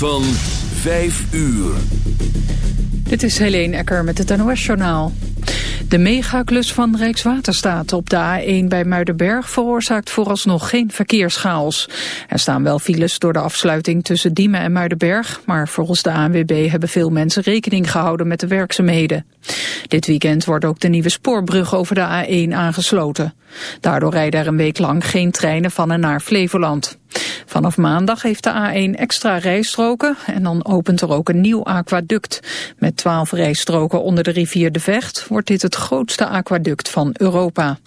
van 5 uur. Dit is Helene Ecker met het NOS-journaal. De megaklus van Rijkswaterstaat op de A1 bij Muidenberg veroorzaakt vooralsnog geen verkeerschaos. Er staan wel files door de afsluiting tussen Diemen en Muidenberg, maar volgens de ANWB hebben veel mensen rekening gehouden met de werkzaamheden. Dit weekend wordt ook de nieuwe spoorbrug over de A1 aangesloten. Daardoor rijden er een week lang geen treinen van en naar Flevoland. Vanaf maandag heeft de A1 extra rijstroken en dan opent er ook een nieuw aquaduct. Met 12 rijstroken onder de rivier De Vecht wordt dit het grootste aquaduct van Europa.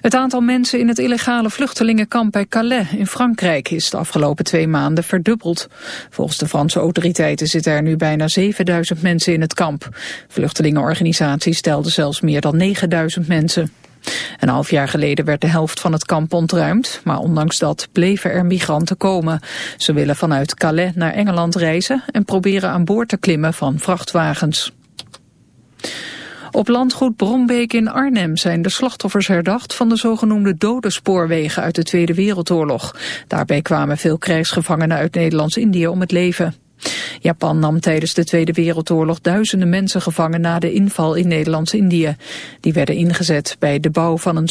Het aantal mensen in het illegale vluchtelingenkamp bij Calais in Frankrijk is de afgelopen twee maanden verdubbeld. Volgens de Franse autoriteiten zitten er nu bijna 7000 mensen in het kamp. Vluchtelingenorganisaties stelden zelfs meer dan 9000 mensen. Een half jaar geleden werd de helft van het kamp ontruimd, maar ondanks dat bleven er migranten komen. Ze willen vanuit Calais naar Engeland reizen en proberen aan boord te klimmen van vrachtwagens. Op landgoed Brombeek in Arnhem zijn de slachtoffers herdacht van de zogenoemde dode spoorwegen uit de Tweede Wereldoorlog. Daarbij kwamen veel krijgsgevangenen uit Nederlands-Indië om het leven. Japan nam tijdens de Tweede Wereldoorlog duizenden mensen gevangen na de inval in Nederlands-Indië. Die werden ingezet bij de bouw van een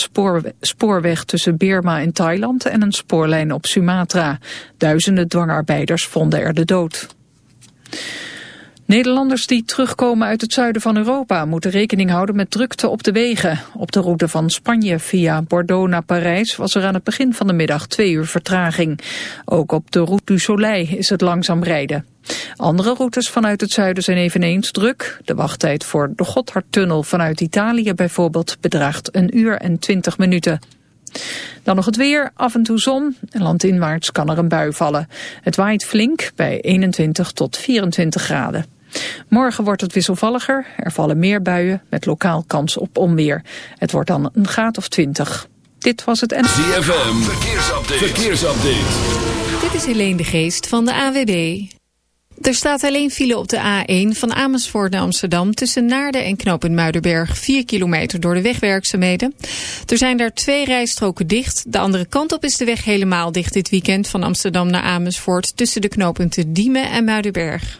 spoorweg tussen Birma en Thailand en een spoorlijn op Sumatra. Duizenden dwangarbeiders vonden er de dood. Nederlanders die terugkomen uit het zuiden van Europa moeten rekening houden met drukte op de wegen. Op de route van Spanje via Bordeaux naar Parijs was er aan het begin van de middag twee uur vertraging. Ook op de Route du Soleil is het langzaam rijden. Andere routes vanuit het zuiden zijn eveneens druk. De wachttijd voor de Gotthardtunnel vanuit Italië bijvoorbeeld bedraagt een uur en twintig minuten. Dan nog het weer, af en toe zon. Landinwaarts kan er een bui vallen. Het waait flink bij 21 tot 24 graden. Morgen wordt het wisselvalliger. Er vallen meer buien met lokaal kans op onweer. Het wordt dan een graad of 20. Dit was het en... ZFM, verkeersupdate. verkeersupdate. Dit is Helene de Geest van de AWB. Er staat alleen file op de A1 van Amersfoort naar Amsterdam... tussen Naarden en Knoop Muidenberg, 4 kilometer door de wegwerkzaamheden. Er zijn daar twee rijstroken dicht. De andere kant op is de weg helemaal dicht dit weekend... van Amsterdam naar Amersfoort tussen de knooppunten Diemen en Muidenberg.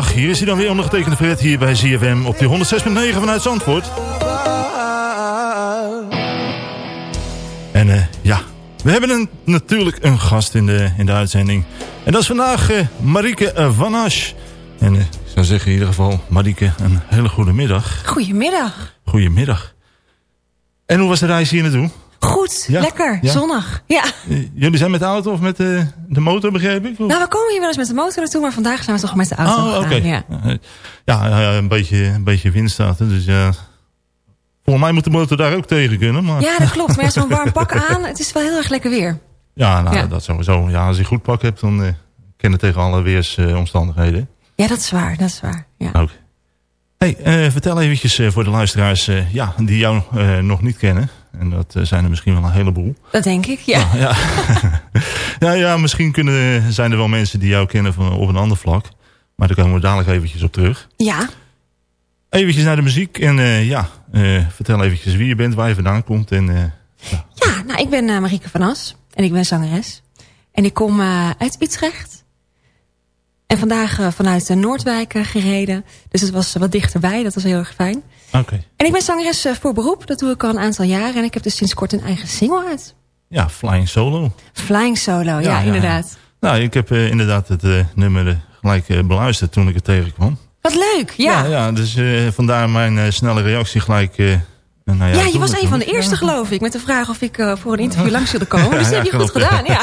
Hier is hij dan weer ondergetekende Fred hier bij ZFM op die 106.9 vanuit Zandvoort. En uh, ja, we hebben een, natuurlijk een gast in de, in de uitzending. En dat is vandaag uh, Marieke uh, Van Asch. En ik zou zeggen in ieder geval, Marieke, een hele goede middag. Goedemiddag. Goedemiddag. En hoe was de reis hier naartoe? Goed, lekker, zonnig. Ja. Eh, jullie zijn met de auto of met de, de motor, begreep ik? Nou, we komen hier wel eens met de motor naartoe, maar vandaag zijn we toch met de auto oh, oké. Ja. ja, een, beetje, een beetje wind staat dus ja... Volgens mij moet de motor daar ook tegen kunnen. Maar... Ja, dat klopt. Maar zo'n warm pak aan, het is wel heel erg lekker weer. Ja, nou, dat sowieso. Ja, als je goed pak hebt, dan uh, ken tegen alle weersomstandigheden. Uh, ja, dat is waar, dat is waar. Ja. Oké. Hey, uh, vertel eventjes voor de luisteraars ja, die jou nog niet kennen. En dat eh, zijn er misschien wel een heleboel. Dat denk ik, ja. Ja, ja. ja, ja, misschien kunnen, zijn er wel mensen die jou kennen van, op een ander vlak. Maar daar komen we dadelijk eventjes op terug. Ja. Eventjes naar de muziek. En uh, ja, uh, vertel eventjes wie je bent, waar je vandaan komt. En, ja. ja, nou ik ben Marieke van As. En ik ben zangeres. En ik kom uit Utrecht. En vandaag vanuit Noordwijk gereden. Dus het was wat dichterbij, dat was heel erg fijn. Oké. En ik ben zangeres eh, voor beroep. Dat doe ik al een aantal jaren. En ik heb dus sinds kort een eigen single uit. Ja, Flying Solo. Flying Solo, ja, inderdaad. Nou, ik heb uh, inderdaad het uh, nummer gelijk uh, beluisterd toen ik het tegenkwam. Wat leuk, ja. Ja, ja dus vandaar mijn snelle reactie gelijk... Nou ja, ja, je was een van de eerste, geloof ik, met de vraag of ik uh, voor een interview langs wilde komen. Dus dat heb je goed gedaan, ja.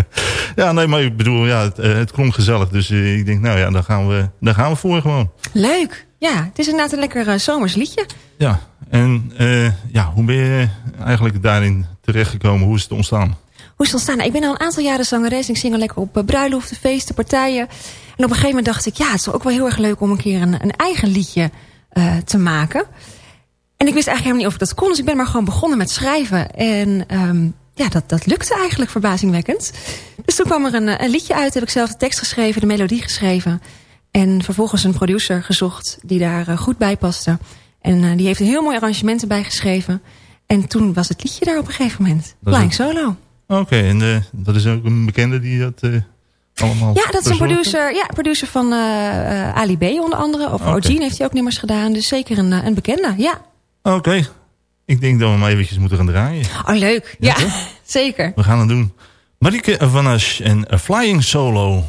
ja, nee, maar ik bedoel, ja, het, het klonk gezellig. Dus uh, ik denk, nou ja, daar gaan we, daar gaan we voor gewoon. Leuk. Ja, het is inderdaad een lekker uh, zomers liedje. Ja, en uh, ja, hoe ben je eigenlijk daarin terechtgekomen? Hoe is het ontstaan? Hoe is het ontstaan? Nou, ik ben al een aantal jaren zangeres. Ik zing al lekker op uh, bruiloften, feesten, partijen. En op een gegeven moment dacht ik... ja, het is ook wel heel erg leuk om een keer een, een eigen liedje te maken. En ik wist eigenlijk helemaal niet of ik dat kon. Dus ik ben maar gewoon begonnen met schrijven. En um, ja, dat, dat lukte eigenlijk verbazingwekkend. Dus toen kwam er een, een liedje uit. Heb ik zelf de tekst geschreven, de melodie geschreven... En vervolgens een producer gezocht die daar uh, goed bij paste. En uh, die heeft een heel mooi arrangement bij geschreven. En toen was het liedje daar op een gegeven moment. Flying Solo. Oké, okay, en uh, dat is ook een bekende die dat allemaal Ja, dat is een producer, ja, producer van Ali B onder andere. Of okay. Heeft hij ook nummers gedaan. Dus zeker een, een bekende, ja. Oké. Okay. Ik denk dat we hem eventjes moeten gaan draaien. Oh, leuk. Ja, ja zeker. We gaan het doen. Marieke Van Asch en Flying Solo.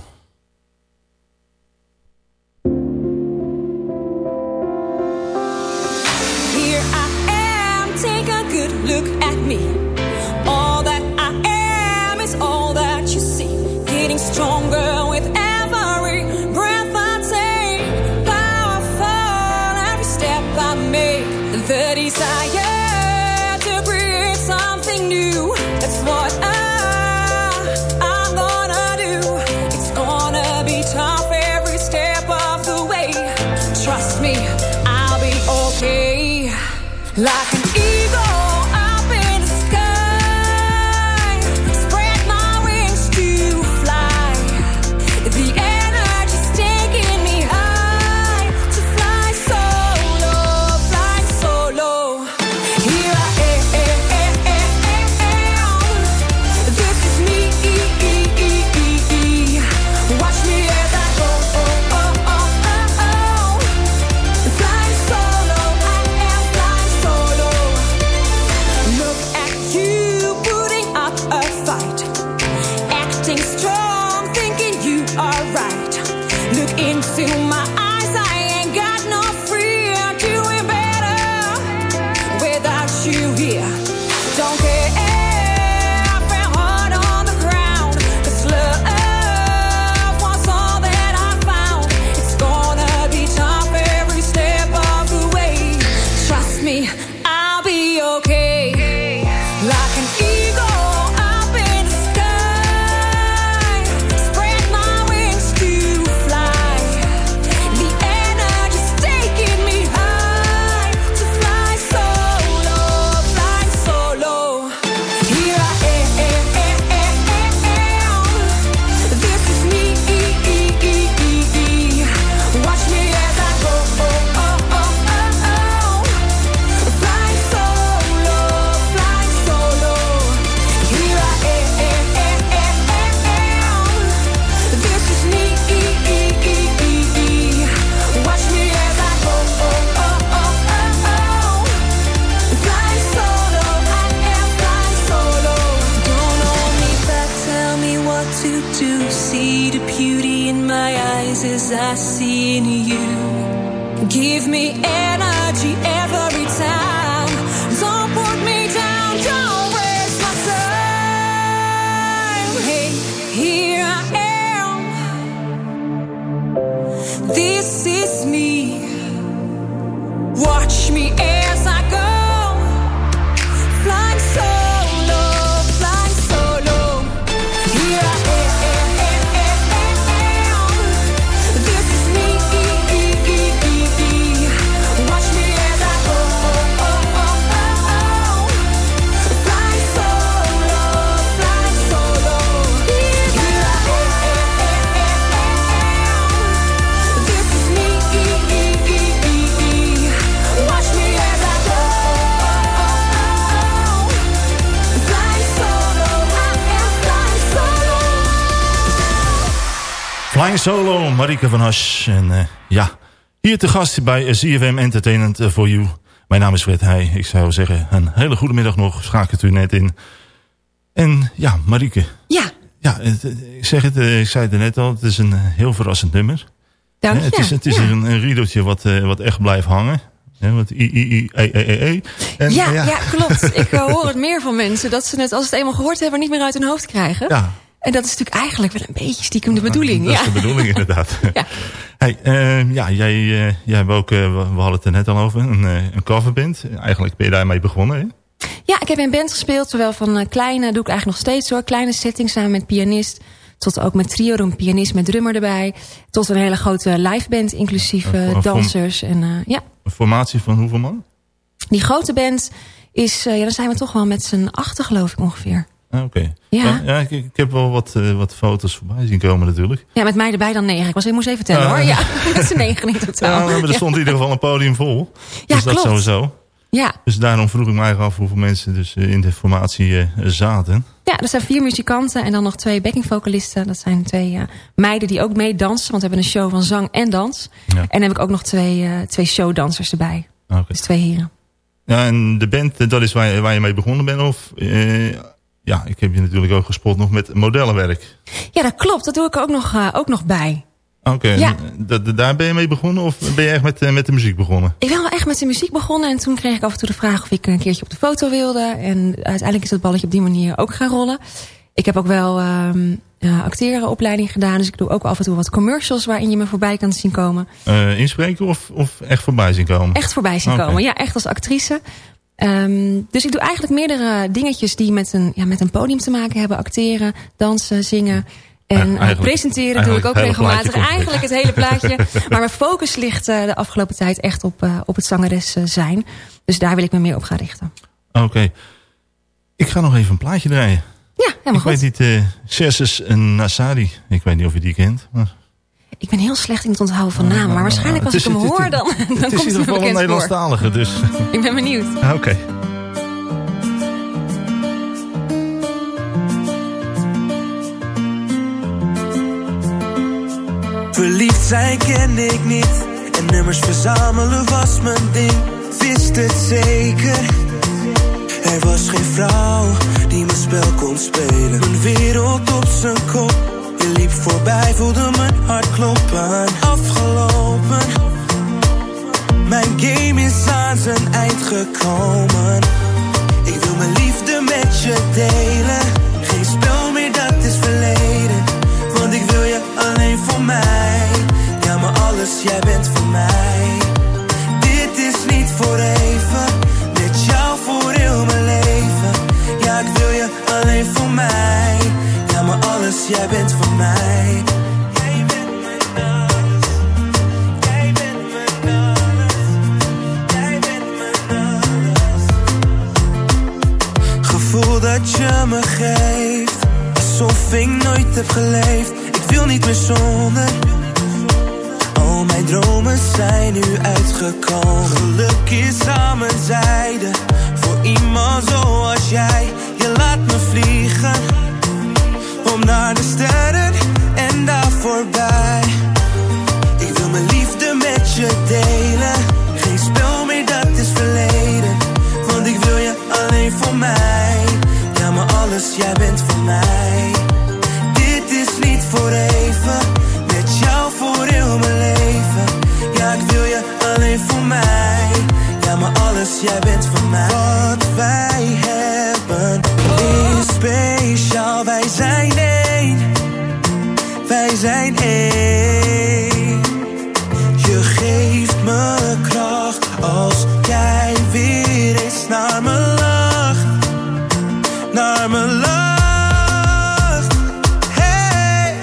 Look into my eyes, I ain't got no Flying Solo, Marike van Hasch. En eh, ja, hier te gast bij ZFM Entertainment eh, for You. Mijn naam is Fred Heij. Ik zou zeggen, een hele goede middag nog. Schakelt u net in. En ja, Marike. Ja, Ja, het- het- ik zeg het, eh, ik zei het er net al. Het is een eh, heel verrassend nummer. dank je. het is, het is ja. een, een riedeltje wat, eh, wat echt blijft hangen. Hè, wat I, I, I, E, E, E, E. En, ja, ja. klopt. Ik eh, hoor het meer van mensen dat ze het als ze het eenmaal gehoord hebben niet meer uit hun hoofd krijgen. ja, En dat is natuurlijk eigenlijk wel een beetje stiekem de bedoeling. Dat Ja. is de bedoeling inderdaad. Ja. Hey, eh, ja, jij, eh, jij hebt ook, eh, we hadden het er net al over, een, eh, een coverband. Eigenlijk ben je daarmee begonnen, hè? ja, ik heb in band gespeeld, zowel van kleine, doe ik eigenlijk nog steeds hoor, kleine settings samen met pianist, tot ook met trio, een pianist met drummer erbij, tot een hele grote liveband, inclusief dansers. En ja, Een formatie van hoeveel man? die grote band is, ja, dan zijn we toch wel met z'n achter geloof ik ongeveer. Ah, Oké. Ja. ja ik, ik heb wel wat, eh, wat foto's voorbij zien komen natuurlijk. Ja, met mij erbij dan negen. Ik, was, ik moest even tellen Ah. hoor. Ja, met z'n negen in totaal. Ja, maar er stond in ieder geval een podium vol. Ja, dus dat klopt. sowieso. Ja. Dus daarom vroeg ik eigenlijk af hoeveel mensen dus eh, in de formatie eh, zaten. Ja, er zijn vier muzikanten en dan nog twee backing vocalisten. Dat zijn twee meiden die ook meedansen. Want we hebben een show van zang en dans. Ja. En dan heb ik ook nog twee, twee showdansers erbij. Oké. Dus twee heren. Ja, en de band, dat is waar je, waar je mee begonnen bent? Of, ja, ik heb je natuurlijk ook gespot nog met modellenwerk. Ja, dat klopt. Dat doe ik ook nog, eh, ook nog bij. Oké, Ja. da- daar ben je mee begonnen of ben je echt met, eh, met de muziek begonnen? Ik ben wel echt met de muziek begonnen. En toen kreeg ik af en toe de vraag of ik een keertje op de foto wilde. En uiteindelijk is dat balletje op die manier ook gaan rollen. Ik heb ook wel ehm ja, acterenopleiding gedaan. Dus ik doe ook af en toe wat commercials waarin je me voorbij kan zien komen. Eh, inspreken of, of echt voorbij zien komen? Echt voorbij zien komen. Ja, echt als actrice. Ehm, dus ik doe eigenlijk meerdere dingetjes die met een, ja, met een podium te maken hebben. Acteren, dansen, zingen. En eh, presenteren doe ik ook regelmatig. Eigenlijk het hele plaatje. maar mijn focus ligt eh, de afgelopen tijd echt op, eh, op het zangeres zijn. Dus daar wil ik me meer op gaan richten. Oké. Ik ga nog even een plaatje draaien. Ja, helemaal ik goed. weet niet, Serses Nassari. Ik weet niet of je die kent. Maar Ik ben heel slecht in het onthouden van namen. Maar waarschijnlijk als Het ik is- hem het- hoor, dan, dan het komt is in het ieder me geval een voor. Nederlandstalige, dus... Ik ben benieuwd. Ah, Oké. Verliefd zijn kende ik niet. En nummers verzamelen was mijn ding. Wist het zeker. Er was geen vrouw die mijn spel kon spelen. Mijn wereld op zijn kop. Je liep voorbij, voelde mijn hart kloppen. Afgelopen. Mijn game is aan zijn eind gekomen. Ik wil mijn liefde met je delen. Geen spel meer, dat is verleden. Want ik wil je alleen voor mij. Ja, maar alles, jij bent voor mij. Dit is niet voor even. Alles, jij bent voor mij. Jij bent. Jij bent. Jij bent. Gevoel dat je me geeft. Alsof ik nooit heb geleefd. Ik wil niet meer zonder. Al mijn dromen zijn nu uitgekomen. Geluk is aan mijn zijde. Voor iemand zoals jij. Je laat me vliegen. Om naar de sterren en daar voorbij. Ik wil mijn liefde met je delen. Geen spel meer, dat is verleden. Want ik wil je alleen voor mij. Ja, maar alles, jij bent voor mij. Dit is niet voor even. Met jou voor heel mijn leven. Ja, ik wil je alleen voor mij. Ja, maar alles, jij bent voor mij. Wat wij hebben speciaal. Wij zijn één. Wij zijn één. Je geeft me kracht als jij weer eens naar me lacht. Naar me lacht. Hey.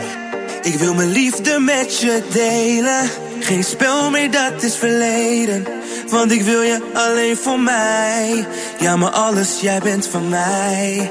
Ik wil mijn liefde met je delen. Geen spel meer, dat is verleden. Want ik wil je alleen voor mij. Ja, maar alles, jij bent van mij.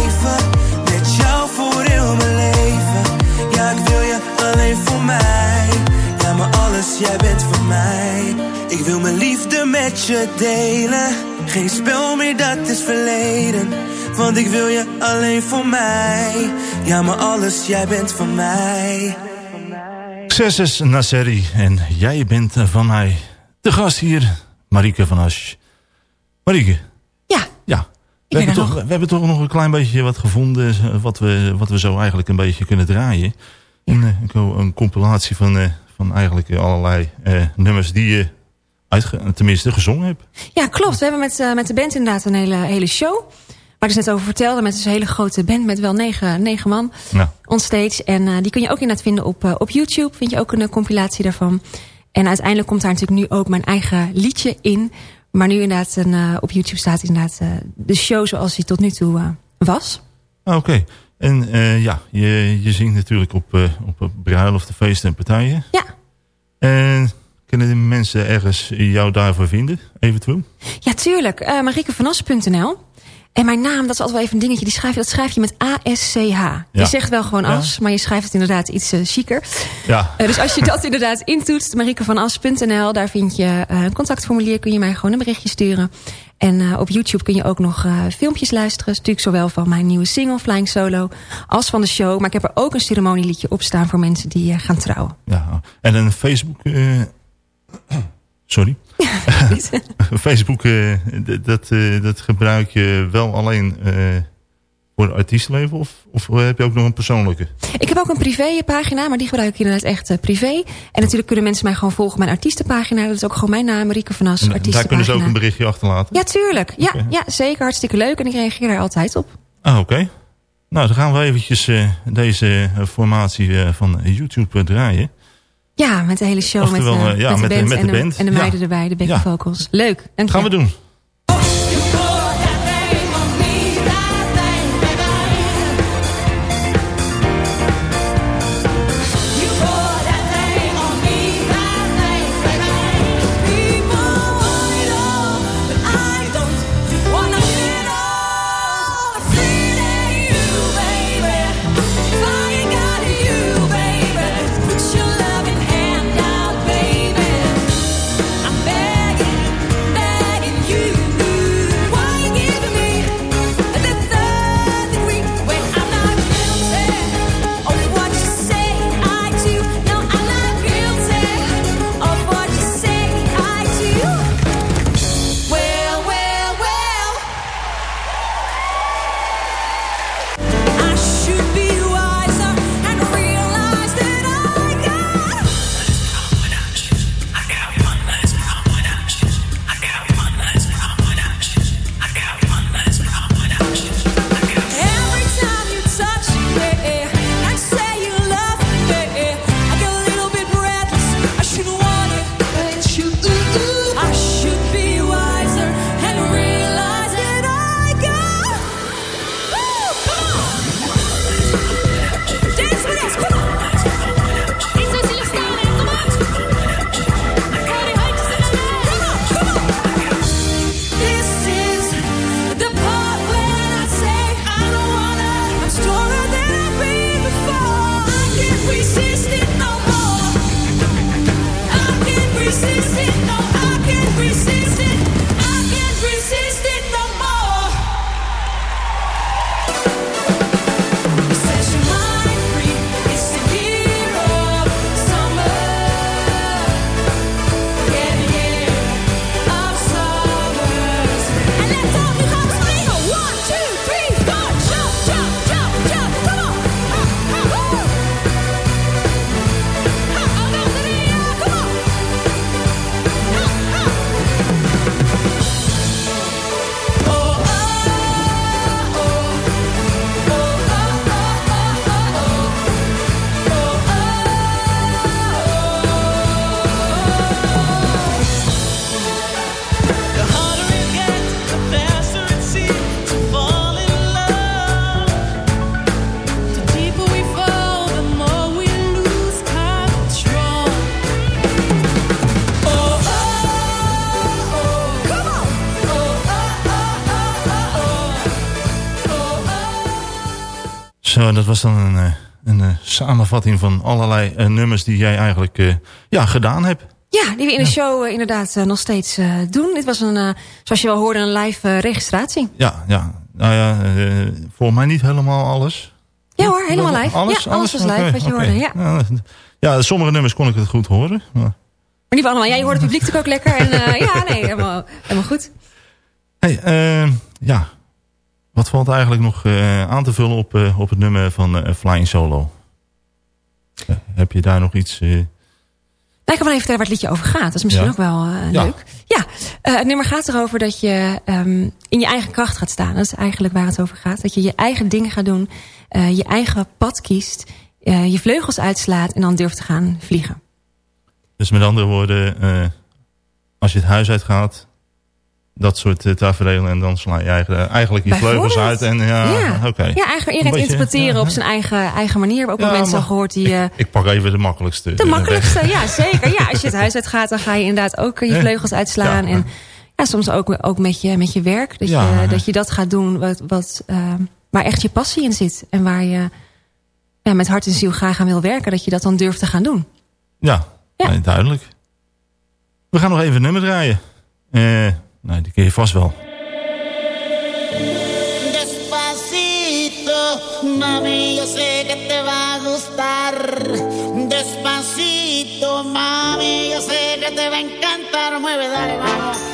Jij bent voor mij. Ik wil mijn liefde met je delen. Geen spel meer, dat is verleden. Want ik wil je alleen voor mij. Ja, maar alles, jij bent van mij. Succes Nasseri en jij bent van mij. De gast hier, Marieke van Asch. Marieke. Ja. Ja. We ben hebben, toch, nog. we hebben toch nog een klein beetje wat gevonden... wat we, wat we zo eigenlijk een beetje kunnen draaien. Een, eh, een, een compilatie van, eh, van eigenlijk allerlei eh, nummers die je uitge, tenminste gezongen hebt. Ja, klopt. We hebben met, eh, met de band inderdaad een hele, hele show. Waar ik dus net over vertelde. Met een hele grote band met wel negen, negen man. Ja. Onstage. En eh, die kun je ook inderdaad vinden op, eh, op YouTube. Vind je ook een eh, compilatie daarvan. En uiteindelijk komt daar natuurlijk nu ook mijn eigen liedje in. Maar nu inderdaad een, eh, op YouTube staat inderdaad eh, de show zoals die tot nu toe eh, was. Ah, Oké. En eh, ja, je, je zingt natuurlijk op, eh op bruiloften, feesten en partijen. Ja. En kunnen de mensen ergens jou daarvoor vinden, eventueel? Ja, tuurlijk. Uh. En mijn naam, dat is altijd wel even een dingetje. Die schrijf je, dat schrijf je met A-S-C-H. Je zegt wel gewoon Ja. as, maar je schrijft het inderdaad iets uh, chiquer. Ja. Uh, dus als je dat inderdaad intoetst, mariekevanas.nl. Daar vind je uh, een contactformulier. Kun je mij gewoon een berichtje sturen. En uh, op YouTube kun je ook nog uh, filmpjes luisteren. Natuurlijk zowel van mijn nieuwe single Flying Solo als van de show. Maar ik heb er ook een ceremonieliedje op staan voor mensen die uh, gaan trouwen. Ja. En een Facebook... Sorry. Facebook, dat, dat gebruik je wel alleen voor artiestenleven? Of, of heb je ook nog een persoonlijke? Ik heb ook een privépagina, maar die gebruik ik inderdaad echt uh, privé. En natuurlijk kunnen mensen mij gewoon volgen op mijn artiestenpagina. Dat is ook gewoon mijn naam, Rieke van As, artiestenpagina. Daar kunnen ze ook een berichtje achterlaten? Ja, tuurlijk. Ja, okay. ja zeker. Hartstikke leuk. En ik reageer daar altijd op. Ah, oké. Okay. Nou, dan gaan we eventjes uh, deze formatie van YouTube draaien. Ja, met de hele show, Oftewel, met, uh, ja, met, de met, band, met en, de, band. en de meiden ja. erbij, de backing ja. vocals. Leuk, dank Gaan we doen. Dat was dan een, eh, een, eh, samenvatting van allerlei eh, nummers die jij eigenlijk ja, gedaan hebt. Ja, die we in de show inderdaad nog steeds doen. Dit was een, zoals je wel hoorde, een live registratie. Ja, ja. Nou ja, volgens mij niet helemaal alles. Ja hoor, helemaal live. Alles, ja, alles was live wat je hoorde. Ja. Ja, ja, sommige nummers kon ik het goed horen. Maar... Maar niet allemaal. Ja, je hoort het publiek natuurlijk ook lekker. En ja, nee, helemaal, helemaal goed. Hey, eh, ja. Wat valt eigenlijk nog eh, aan te vullen op, eh, op het nummer van eh, Flying Solo? Heb je daar nog iets... eh, Nou, ik kan wel even vertellen waar het liedje over gaat. Dat is misschien Ja. ook wel eh, leuk. Ja, eh, het nummer gaat erover dat je ehm, in je eigen kracht gaat staan. Dat is eigenlijk waar het over gaat. Dat je je eigen dingen gaat doen. eh, je eigen pad kiest. eh, je vleugels uitslaat en dan durft te gaan vliegen. Dus met andere woorden, eh, als je het huis uitgaat, dat soort uh, tafereelen en dan sla je eigen, eigenlijk je vleugels uit. En, ja, ja. oké. ja, eigenlijk iedereen interpreteren op zijn eigen, eigen manier. We ook Ja, wel mensen al gehoord die... eh, Ik pak even de makkelijkste. de eh, makkelijkste, weg. ja zeker. Ja, als je het huis uitgaat, dan ga je inderdaad ook eh, je vleugels uitslaan. En ja, soms ook, ook met, je, met je werk. Dat, Ja. je, dat je dat gaat doen wat, wat, eh, waar echt je passie in zit. En waar je ja, met hart en ziel graag aan wil werken. Dat je dat dan durft te gaan doen. Ja, Ja. nee, duidelijk. We gaan nog even een nummer draaien. Eh, nou, die ken je vast wel. Despacito, mami, yo sé que te va a gustar. Despacito, mami, yo sé que te va a encantar. Mueve, dale, vamos.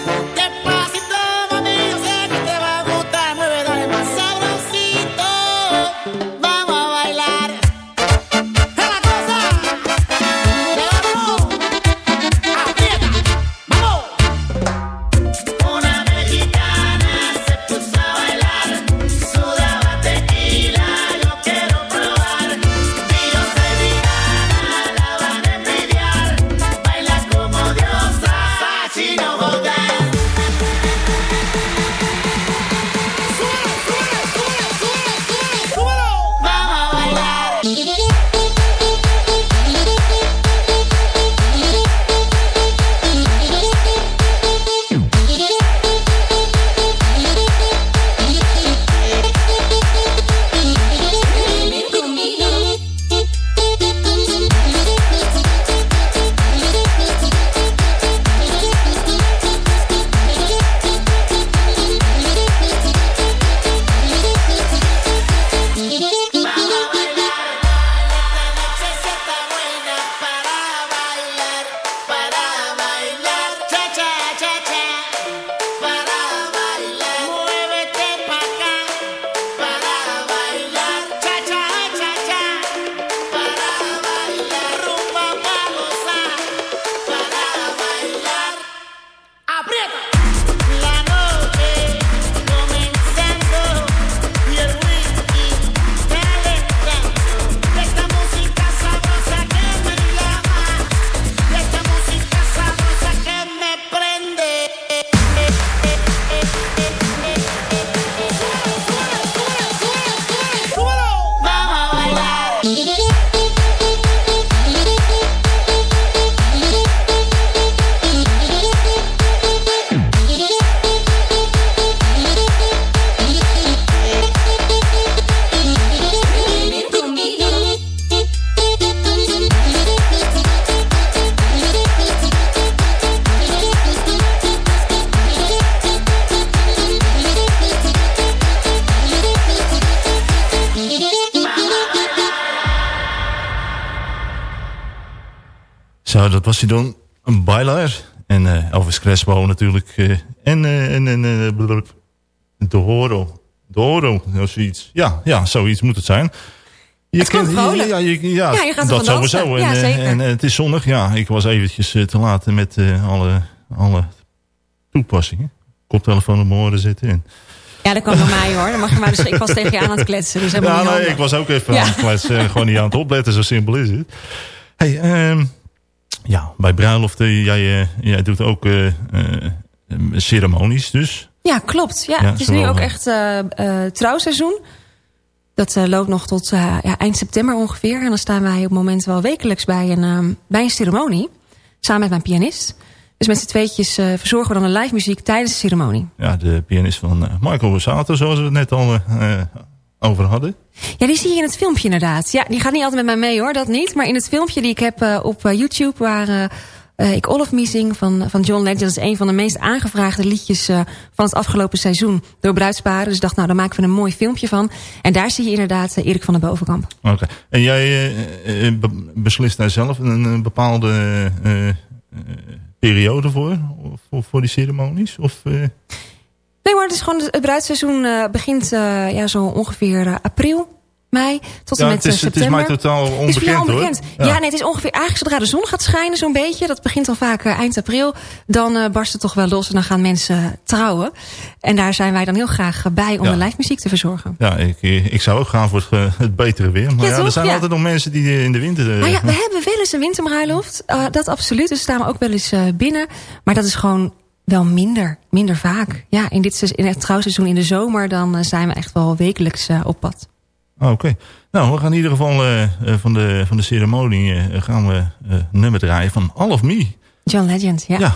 Was hij dan. Een bailar. En eh, Elvis Crespo natuurlijk. eh, en eh, en, en eh, blablabla. de Horo. De Horo, of zoiets. Ja, ja, zoiets moet het zijn. Je Het vrolijk. Ja, je, ja, Ja, je gaat dat sowieso. Ja, en, en het is zonnig. Ja, ik was eventjes te laat met alle, alle toepassingen. Koptelefoon op mijn oren zitten. En, Ja, dat kan bij mij hoor. Dan mag je maar dus, ik was tegen je aan het kletsen. Dus ja, nee, ik was ook even Ja. aan het kletsen. en Gewoon niet aan het opletten, zo simpel is het. Hey, ehm, ja, bij bruiloften, jij, jij doet ook eh, eh, ceremonies dus. Ja, klopt. Ja, Ja, het is nu ook echt eh, eh, trouwseizoen. Dat loopt nog tot ja, eind september ongeveer. En dan staan wij op het moment wel wekelijks bij een, ehm, bij een ceremonie. Samen met mijn pianist. Dus met z'n tweetjes verzorgen we dan de live muziek tijdens de ceremonie. Ja, de pianist van Michael Rosato, zoals we het net al over hadden. Ja, die zie je in het filmpje inderdaad. Ja, die gaat niet altijd met mij mee hoor, dat niet. Maar in het filmpje die ik heb eh, op eh, YouTube... waar eh, ik All of Me zing van, van John Legend... dat is een van de meest aangevraagde liedjes van het afgelopen seizoen... door bruidsparen. Dus ik dacht, nou, daar maken we een mooi filmpje van. En daar zie je inderdaad Erik van der Bovenkamp. Oké. En jij be- beslist daar zelf een, een bepaalde periode voor? voor? Voor die ceremonies? Of, Nee hoor, het is gewoon het bruidsseizoen eh, begint eh, ja, zo ongeveer eh, april, mei tot en Ja, met het is- het is mij totaal Het is voor onbekend, hoor. onbekend. Ja. Ja. nee, het is ongeveer eigenlijk zodra de zon gaat schijnen zo'n beetje. Dat begint dan vaak eind april. Dan barst het toch wel los en dan gaan mensen trouwen. En daar zijn wij dan heel graag bij om Ja. de live muziek te verzorgen. ja, ik, ik zou ook gaan voor het, het betere weer. Maar Ja, er zijn altijd nog mensen die in de winter... Nou ja, we hebben wel eens een winterbruiloft. Dat absoluut. Dus staan we ook wel eens binnen. Maar dat is gewoon wel minder. Minder vaak. Ja, in, dit, seizoen- in het trouwseizoen in de zomer... dan eh, zijn we echt wel wekelijks eh, op pad. Oh, Oké. Nou, we gaan in ieder geval eh, eh, van, de, van de ceremonie gaan we eh, een nummer draaien van All of Me. John Legend, ja. Ja.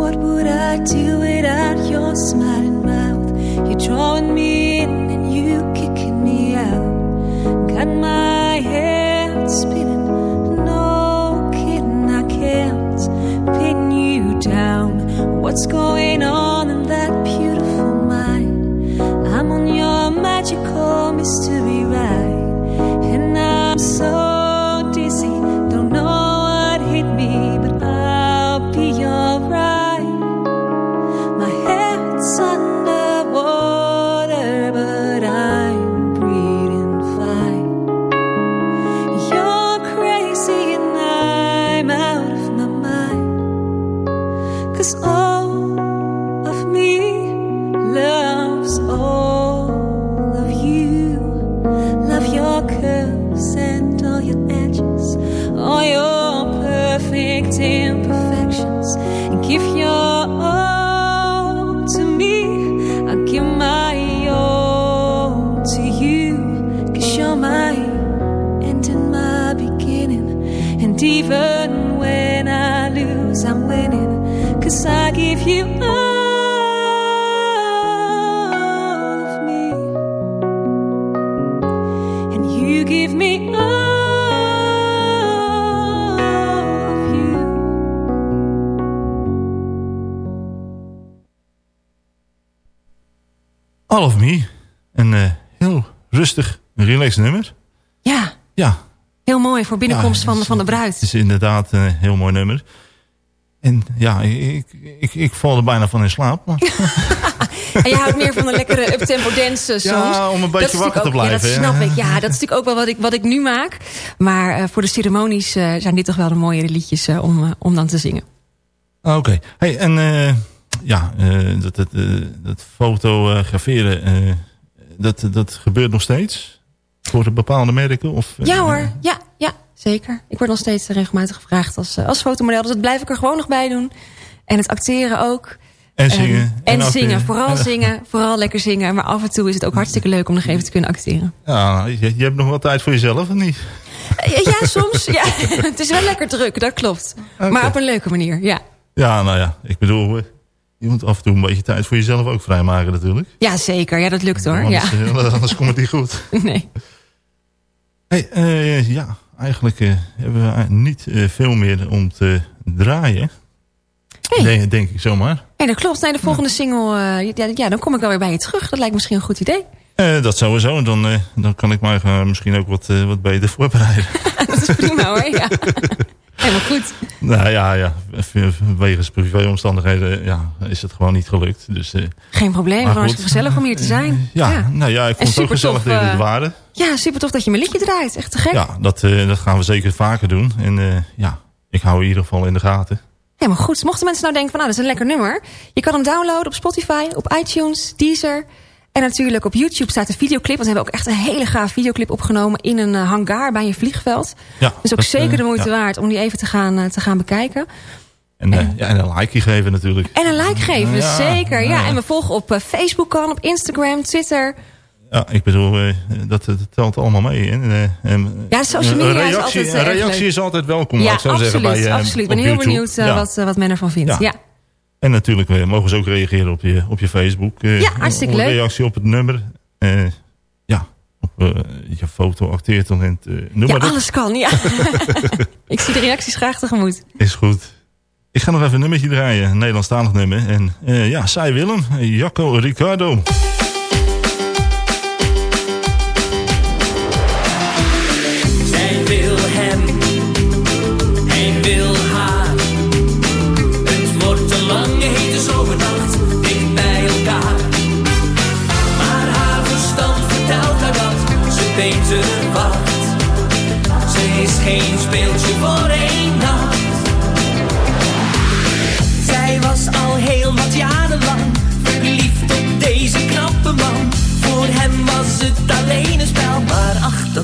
What would I do without your smiling mouth? You're drawing me Got my head spinning. No kidding, I can't pin you down. What's going on Ja, Ja, heel mooi voor binnenkomst Ja, van, van de bruid. het is inderdaad een heel mooi nummer. En ja, ik, ik, ik val er bijna van in slaap. Maar, En je houdt meer van een lekkere uptempo dance eh, soms. Ja, om een beetje wakker te blijven, Ja, dat snap ik. Ja, dat is natuurlijk ook wel wat ik, wat ik nu maak. Maar eh, voor de ceremonies eh, zijn dit toch wel de mooiere liedjes eh, om, om dan te zingen. Ah, Oké. Hey, en ja, dat, dat, dat fotograferen, dat, dat gebeurt nog steeds? Voor de bepaalde merken? Of, eh, Ja hoor, ja, ja, zeker. Ik word nog steeds regelmatig gevraagd als, eh, als fotomodel. Dus dat blijf ik er gewoon nog bij doen. En het acteren ook. En zingen. En, zingen, eh, vooral zingen. Vooral lekker zingen. Maar af en toe is het ook hartstikke leuk om nog even te kunnen acteren. Ja, je, je hebt nog wel tijd voor jezelf, of niet? Eh, Ja, soms. Ja. Het is wel lekker druk, dat klopt. Maar op een leuke manier, ja. Ja, nou ja, ik bedoel, eh, je moet af en toe een beetje tijd voor jezelf ook vrijmaken natuurlijk. Ja, zeker. Ja, dat lukt hoor. Ja. Anders, eh, anders komt het niet goed. Nee. Hey, eh, ja, eigenlijk eh, hebben we niet eh, veel meer om te draaien. Denk, denk ik zomaar. Nee, dat klopt. Nee, de volgende single, ja, ja, dan kom ik wel weer bij je terug. Dat lijkt misschien een goed idee. Dat sowieso. Dan, eh, dan kan ik mij misschien ook wat, wat beter voorbereiden. dat is prima hoor, ja. Helemaal goed. nou ja, ja. Wegens privéomstandigheden ja, is het gewoon niet gelukt. Dus, Geen probleem, goed. hartstikke gezellig om hier te zijn. ja, nou ja, ik En vond het ook gezellig dat jullie het waren. Ja, super tof dat je mijn liedje draait. Echt te gek. Ja, dat, eh, dat gaan we zeker vaker doen. En eh, ja, ik hou in ieder geval in de gaten. Helemaal goed. Mochten mensen nou denken van, nou, dat is een lekker nummer. Je kan hem downloaden op Spotify, op iTunes, Deezer. En natuurlijk op YouTube staat een videoclip. Want we hebben ook echt een hele gaaf videoclip opgenomen... in een eh, hangar bij een vliegveld. Ja, Dus ook dat, zeker de moeite ja. waard om die even te gaan, te gaan bekijken. En, ja, en een like geven natuurlijk. En een like geven, Ja, zeker. Ja. ja. En we volgen op Facebook kan, op Instagram, Twitter. Ja, ik bedoel, eh, dat, dat telt allemaal mee. En, eh, en, Ja, social media een is reactie, altijd, een reactie leuk. is altijd welkom, ja, ik zo absoluut. zeggen. Bij, eh, absoluut. Ik ben heel YouTube. benieuwd Ja. wat, wat men ervan vindt. Ja. En natuurlijk mogen ze ook reageren op je, op je Facebook. Ja, hartstikke leuk. reactie op het nummer. Ja, op je foto, acteertalent, noem Ja, maar alles kan, ja. ik zie de reacties graag tegemoet. Is goed. Ik ga nog even een nummertje draaien. Een Nederlandstalig nummer. En ja, zij Willem. Jacco Ricardo.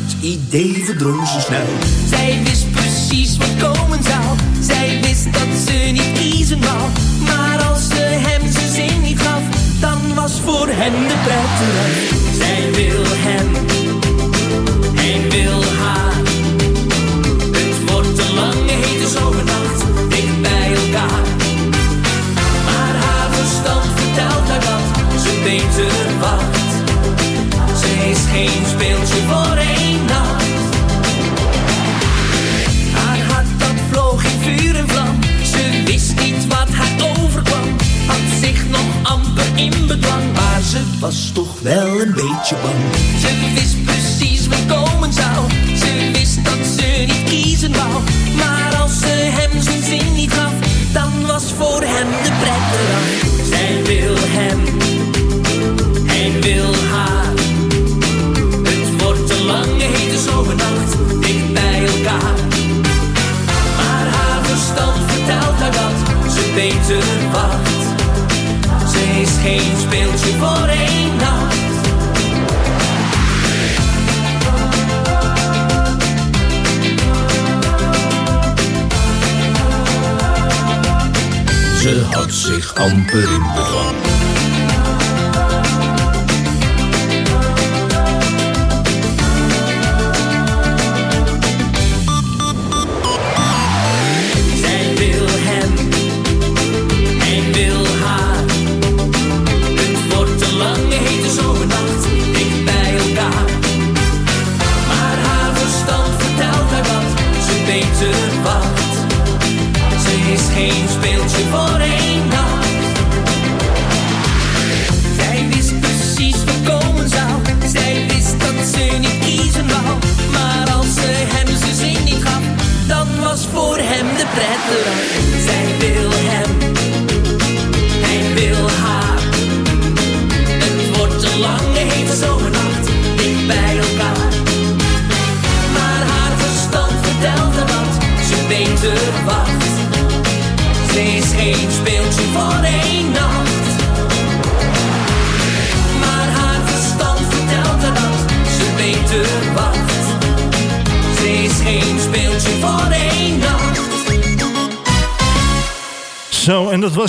Dat idee verdrong ze snel. Zij wist precies wat komen zou. Zij wist dat ze niet kiezen wou. Maar als ze hem zijn zin niet gaf, dan was voor hem de pret. Zij wil was toch wel een beetje bang. Ze wist precies wat komen zou. Ze wist dat ze niet kiezen wou. Maar als ze hem zijn zin niet gaf, dan was voor hem de pret eraf. Zij wil hem, hij wil haar. Het wordt een lange hete zomernacht, dicht bij elkaar. Maar haar verstand vertelt haar dat ze beter wacht. Is geen speeltje voor één nacht. Ze had zich amper in bedwang.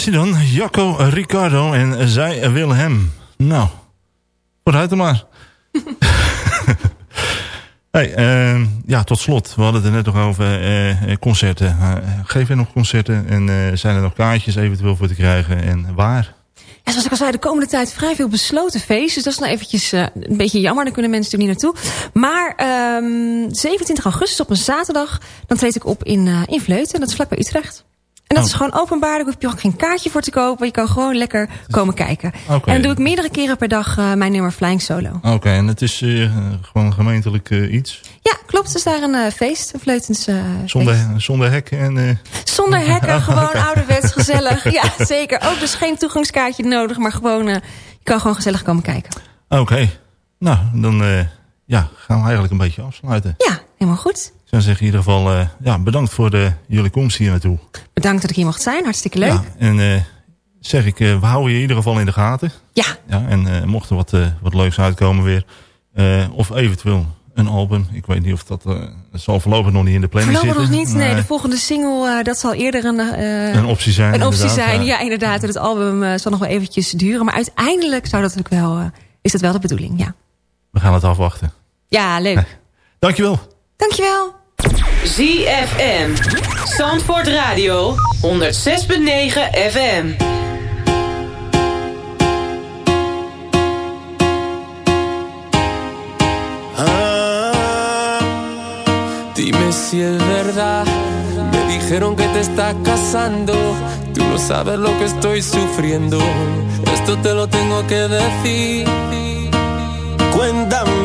Was hij dan. Jacco Ricardo en zij wil hem. Nou, vooruit er maar. hey, eh, ja, tot slot. We hadden het er net nog over eh, eh, concerten. Eh, geef je nog concerten en eh, zijn er nog kaartjes eventueel voor te krijgen en waar? Ja, zoals ik al zei, de komende tijd vrij veel besloten feesten. Dus dat is nou eventjes eh, een beetje jammer. Daar kunnen mensen natuurlijk niet naartoe. Maar ehm 27 augustus op een zaterdag... dan treed ik op in, eh in Vleuten. Dat is vlakbij Utrecht. En dat Oh. is gewoon openbaar. Daar hoef je ook geen kaartje voor te kopen. Je kan gewoon lekker komen kijken. Oké. En dan doe ik meerdere keren per dag eh, mijn nummer Flying Solo. Oké, en het is eh, gewoon gemeentelijk eh, iets. Ja, klopt. Het is daar een feest. Een Vleutens feest. Zonder, zonder hek en... Zonder hekken, gewoon Oké. ouderwets, gezellig. Ja, zeker. Ook dus geen toegangskaartje nodig, maar gewoon, je kan gewoon gezellig komen kijken. Oké, nou, dan ja, gaan we eigenlijk een beetje afsluiten. Ja, helemaal goed zou zeggen in ieder geval eh, ja, bedankt voor de, jullie komst hier naartoe. Bedankt dat ik hier mocht zijn, hartstikke leuk. Ja, en eh, zeg ik, eh, we houden je in ieder geval in de gaten. Ja. ja en mocht er wat, wat leuks uitkomen weer, of eventueel een album. Ik weet niet of dat, zal voorlopig nog niet in de planning voorlopig zitten. Voorlopig nog niet, nee. De volgende single, dat zal eerder een, een optie zijn. Een optie zijn, ja, inderdaad. En het album zal nog wel eventjes duren. Maar uiteindelijk zou dat ook wel, is dat wel de bedoeling, ja. We gaan het afwachten. Ja, leuk. Dankjewel. Dankjewel. ZFM. Zandvoort Radio. 106.9 FM. Ah, si es verdad. Me dijeron que te está casando. Tú no sabes lo que estoy sufriendo. Esto te lo tengo que decir. Cuéntame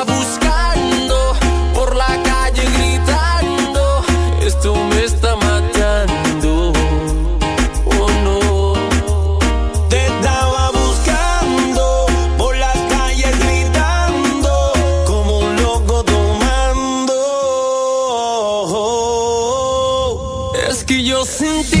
que yo sentí.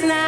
last night.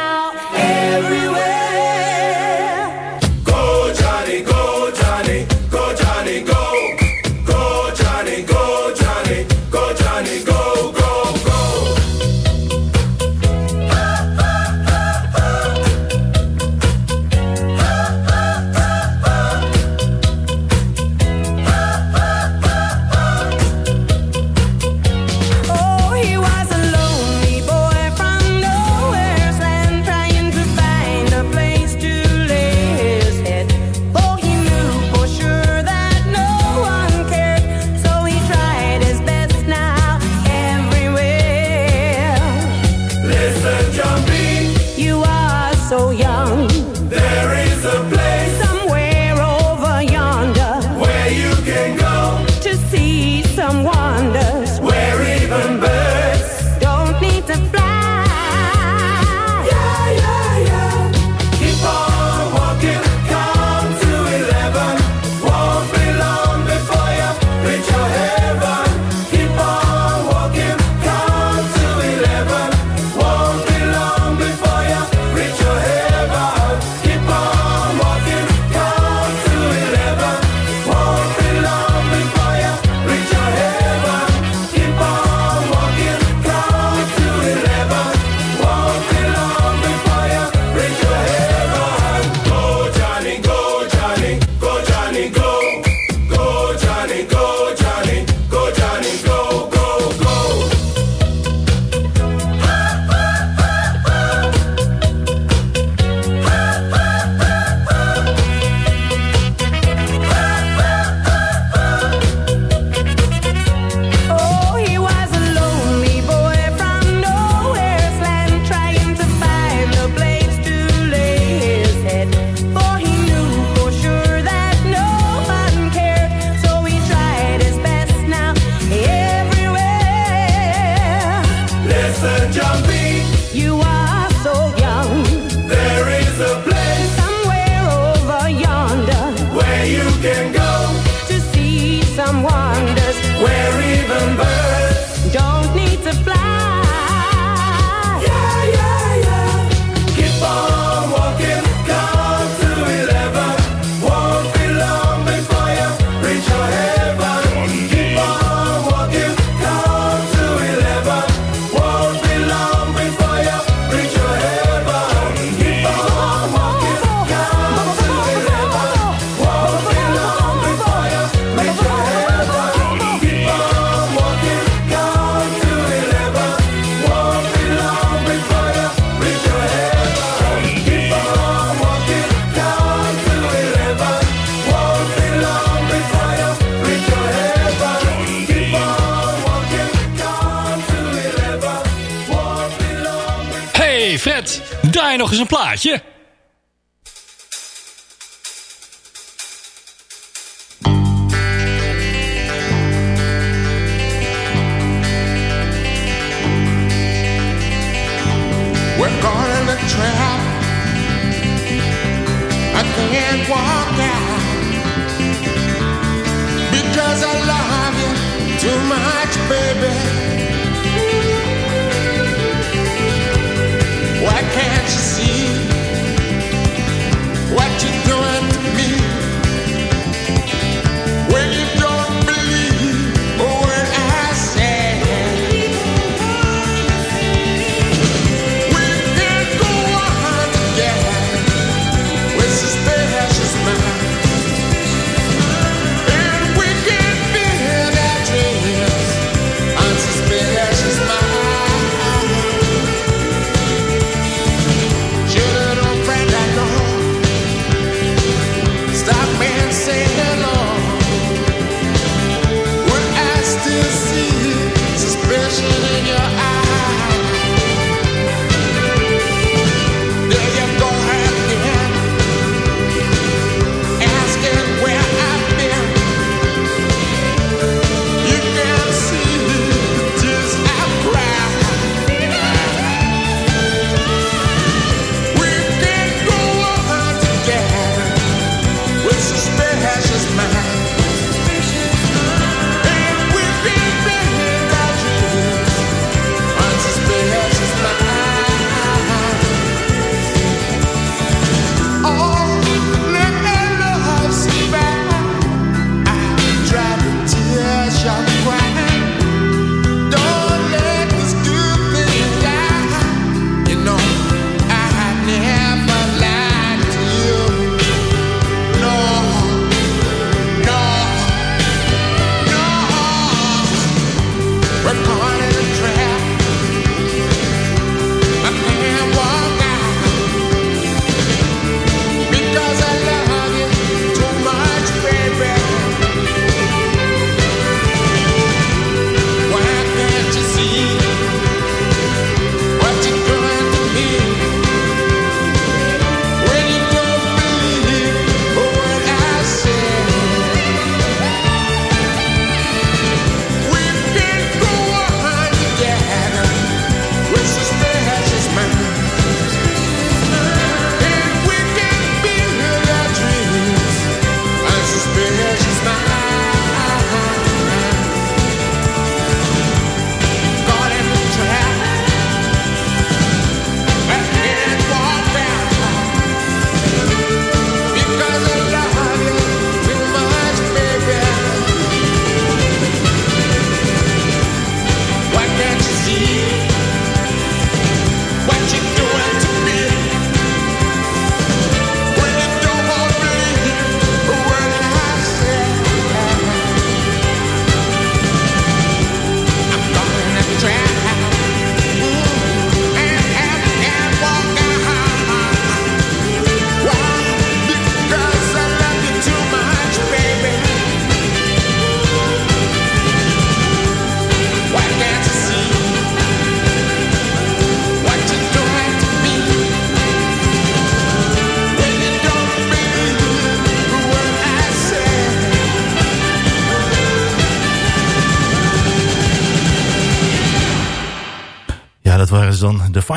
Nog eens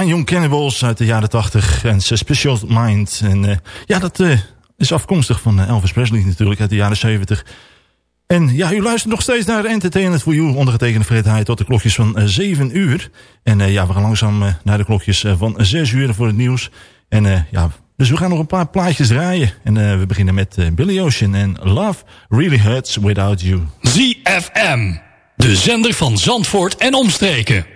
Young Cannibals uit de jaren 80 en Suspicious Mind. En eh, ja, dat eh, is afkomstig van eh, Elvis Presley natuurlijk uit de jaren 70. En ja, u luistert nog steeds naar Entertainment for You, ondergetekende Fred Heij, tot de klokjes van eh, 7 uur. En ja, we gaan langzaam naar de klokjes van 6 uur voor het nieuws. En ja, dus we gaan nog een paar plaatjes draaien. En we beginnen met Billy Ocean en Love Really Hurts Without You. ZFM. De zender van Zandvoort en omstreken.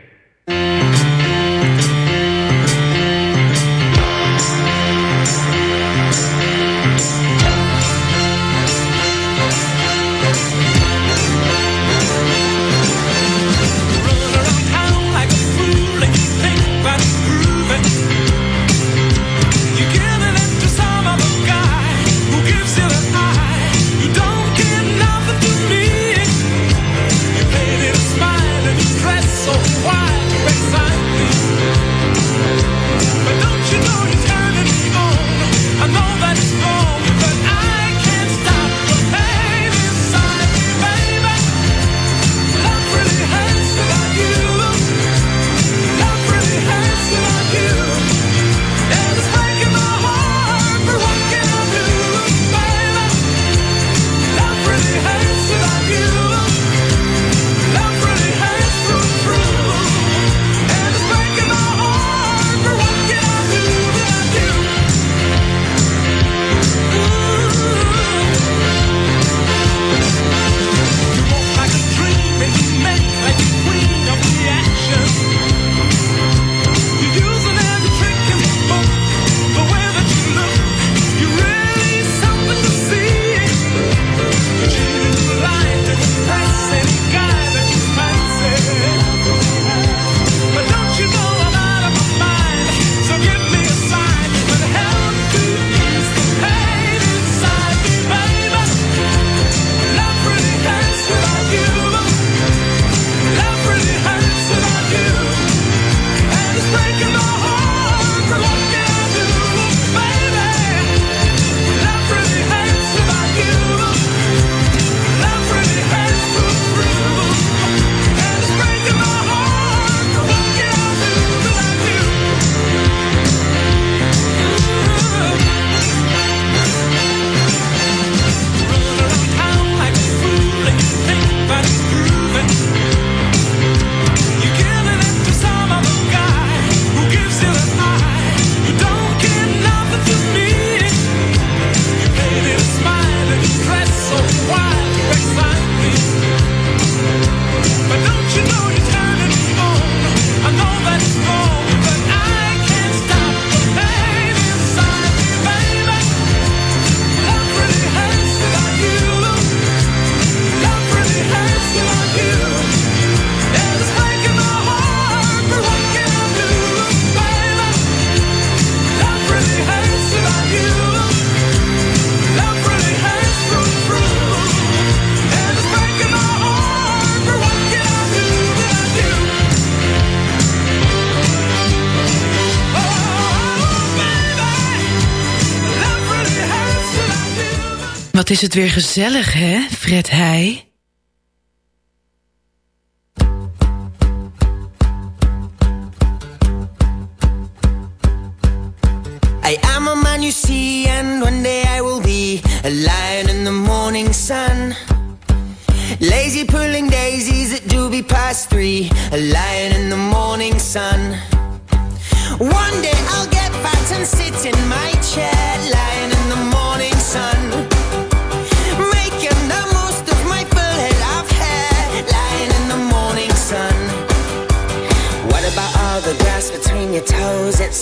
Is het weer gezellig, hè, Fred Heij?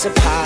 surprise.